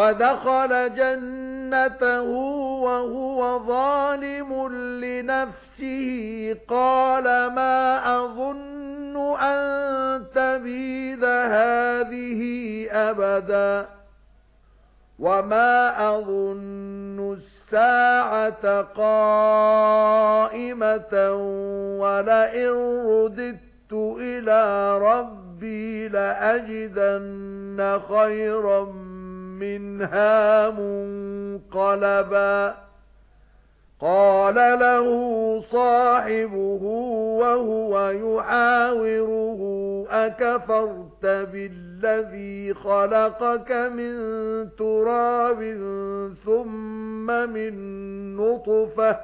وَدَخَلَ جَنَّتَهُ وَهُوَ ظَالِمٌ لِنَفْسِهِ. قَالَ مَا أَظُنُّ أَن تَبِيدَ هَذِهِ أَبَدًا وَمَا أَظُنُّ السَّاعَةَ قَائِمَةً وَلَئِن رُّدِدتُّ إِلَى رَبِّي لَأَجِدَنَّ خَيْرًا مِنْهَا مُنقَلَبًا. قَالَ لَهُ صَاحِبُهُ وَهُوَ يُحَاوِرُهُ أَكَفَرْتَ بِالَّذِي خَلَقَكَ مِنْ تُرَابٍ ثُمَّ مِنْ نُطْفَةٍ.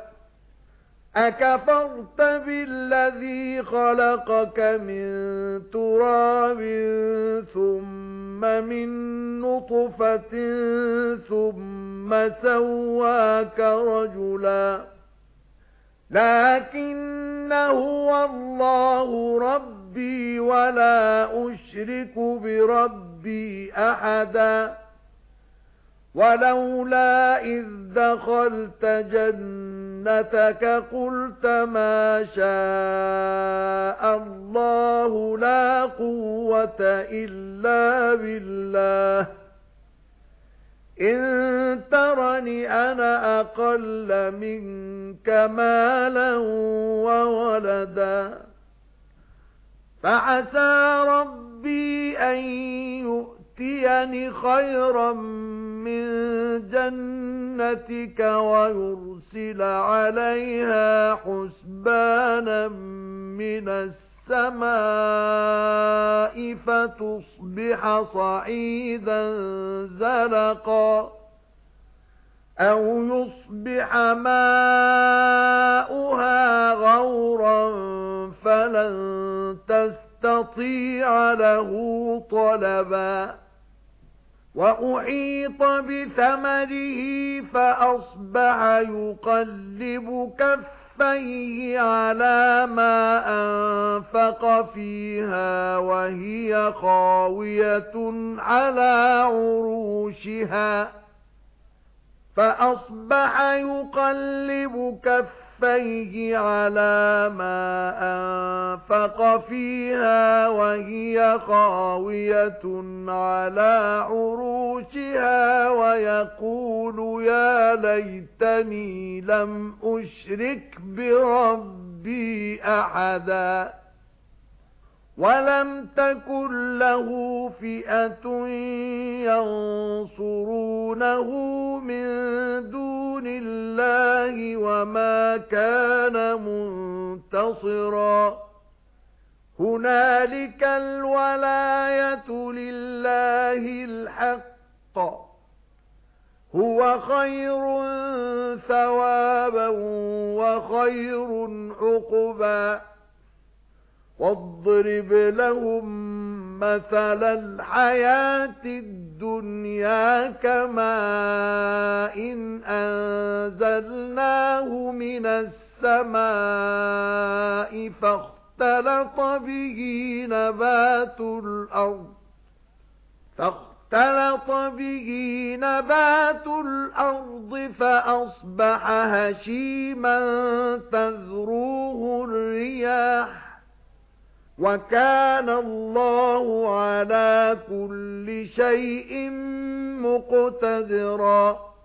أَكَفَرْتَ بِالَّذِي خَلَقَكَ مِنْ تُرَابٍ ثُمَّ مِنْ نُطْفَةٍ ثُمَّ سَوَّاكَ رَجُلًا لَكِنَّ هُوَ اللَّهُ رَبِّي وَلَا أُشْرِكُ بِرَبِّي أَحَدًا وَلَوْلَا إِذْ دَخَلْتَ جَنَّتَكَ قُلْتَ مَا شَاءَ اللَّهُ لَا قُوَّةَ إِلَّا بِاللَّهِ إِن تَرَنِ أَنَا أَقَلَّ مِنكَ مَالًا وَوَلَدًا فَعَسَى رَبِّي أَن يُؤْتِيَنِ خَيْرًا مِنْ جَنَّتِكَ وَيُرْسِلَ عَلَيْهَا حُسْبَانًا مِنَ السَّمَاءِ فَتُصْبِحَ صَعِيدًا زَلَقًا أَوْ يُصْبِحَ مَاؤُهَا غَوْرًا فَلَن تَسْتَطِيعَ لَهُ طَلَبًا وَأُحِيطَ بِثَمَرِهِ فَأَصْبَحَ يُقَلِّبُ كَفَّيْهِ عَلَى مَا أَنفَقَ فِيهَا وَهِيَ خَاوِيَةٌ عَلَى عُرُوشِهَا فَأَصْبَحَ يُقَلِّبُ كَفَّيْهِ عَلَى مَا أَنفَقَ فِيهَا وَهِيَ خَاوِيَةٌ عَلَى عُرُوشِهَا وَيَقُولُ يَا لَيْتَنِي لَمْ أُشْرِكْ بِرَبِّي أَحَدًا وَلَمْ تَكُنْ لَهُ فِئَةٌ يَنصُرُونَهُ مِنْ دُونِ اللَّهِ وَمَا كَانَ مُنْتَصِرًا. هُنَالِكَ الْوَلَايَةُ لِلَّهِ الْحَقِّ. هُوَ خَيْرٌ ثَوَابًا وَخَيْرٌ عُقْبًا. وَاضْرِبْ لَهُم مَّثَلَ الْحَيَاةِ الدُّنْيَا كَمَاءٍ أَنزَلْنَاهُ مِنَ السَّمَاءِ فَاخْتَلَطَ بِهِ نَبَاتُ الْأَرْضِ فَاخْتَلَطَ بِهِ نَبَاتُ الْأَرْضِ فَأَصْبَحَ هَشِيمًا تَذْرُوهُ الرِّيَاحُ وَكَانَ اللَّهُ عَلَى كُلِّ شَيْءٍ مُقْتَدِرًا.